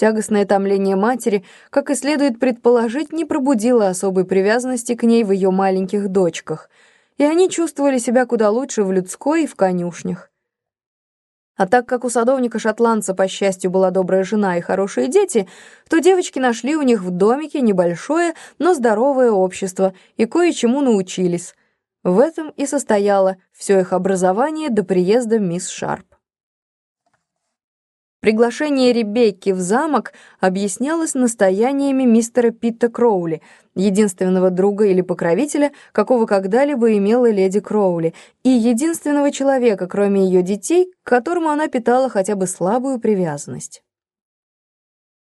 Тягостное томление матери, как и следует предположить, не пробудило особой привязанности к ней в ее маленьких дочках, и они чувствовали себя куда лучше в людской и в конюшнях. А так как у садовника-шотландца, по счастью, была добрая жена и хорошие дети, то девочки нашли у них в домике небольшое, но здоровое общество и кое-чему научились. В этом и состояло все их образование до приезда мисс Шарп. Приглашение Ребекки в замок объяснялось настояниями мистера Питта Кроули, единственного друга или покровителя, какого когда-либо имела леди Кроули, и единственного человека, кроме ее детей, к которому она питала хотя бы слабую привязанность.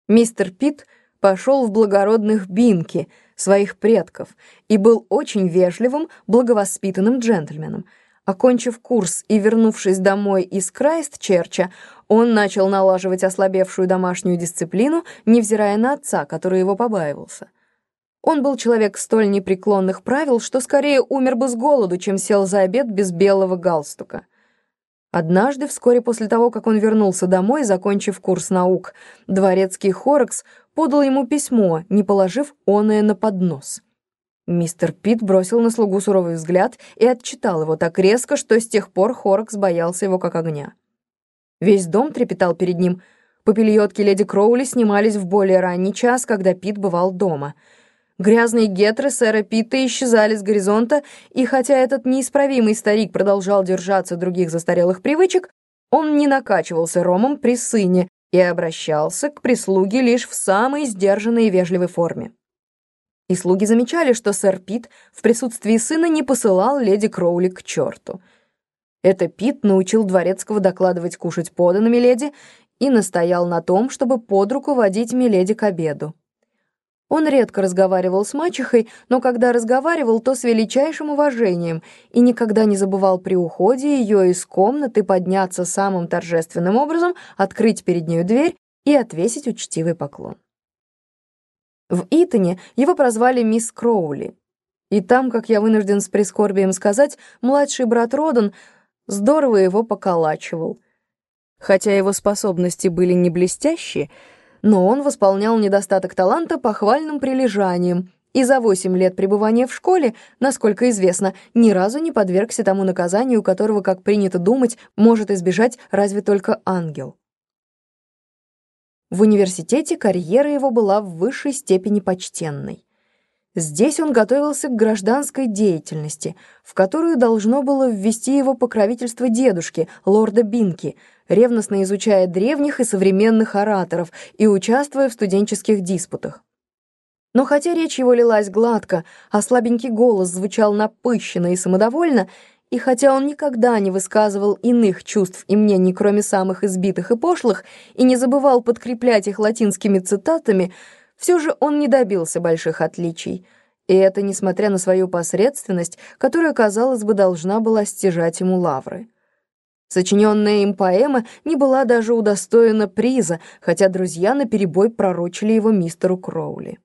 Мистер Питт пошел в благородных Бинки, своих предков, и был очень вежливым, благовоспитанным джентльменом — Окончив курс и вернувшись домой из Крайстчерча, он начал налаживать ослабевшую домашнюю дисциплину, невзирая на отца, который его побаивался. Он был человек столь непреклонных правил, что скорее умер бы с голоду, чем сел за обед без белого галстука. Однажды, вскоре после того, как он вернулся домой, закончив курс наук, дворецкий Хорекс подал ему письмо, не положив оное на поднос. Мистер Пит бросил на слугу суровый взгляд и отчитал его так резко, что с тех пор Хоракс боялся его как огня. Весь дом трепетал перед ним. Попельотки леди Кроули снимались в более ранний час, когда Пит бывал дома. Грязные гетры сэра Питта исчезали с горизонта, и хотя этот неисправимый старик продолжал держаться других застарелых привычек, он не накачивался ромом при сыне и обращался к прислуге лишь в самой сдержанной и вежливой форме. И слуги замечали, что сэр Пит в присутствии сына не посылал леди Кроули к черту. Это Пит научил дворецкого докладывать кушать поданными леди и настоял на том, чтобы под руку водить миледи к обеду. Он редко разговаривал с мачехой, но когда разговаривал, то с величайшим уважением и никогда не забывал при уходе ее из комнаты подняться самым торжественным образом, открыть перед нею дверь и отвесить учтивый поклон. В Итоне его прозвали мисс Кроули. И там, как я вынужден с прискорбием сказать, младший брат Родан здорово его поколачивал. Хотя его способности были не блестящие, но он восполнял недостаток таланта похвальным прилежанием, и за восемь лет пребывания в школе, насколько известно, ни разу не подвергся тому наказанию, которого, как принято думать, может избежать разве только ангел. В университете карьера его была в высшей степени почтенной. Здесь он готовился к гражданской деятельности, в которую должно было ввести его покровительство дедушки, лорда Бинки, ревностно изучая древних и современных ораторов и участвуя в студенческих диспутах. Но хотя речь его лилась гладко, а слабенький голос звучал напыщенно и самодовольно, и хотя он никогда не высказывал иных чувств и мнений, кроме самых избитых и пошлых, и не забывал подкреплять их латинскими цитатами, все же он не добился больших отличий. И это несмотря на свою посредственность, которая, казалось бы, должна была стяжать ему лавры. Сочиненная им поэма не была даже удостоена приза, хотя друзья наперебой пророчили его мистеру Кроули.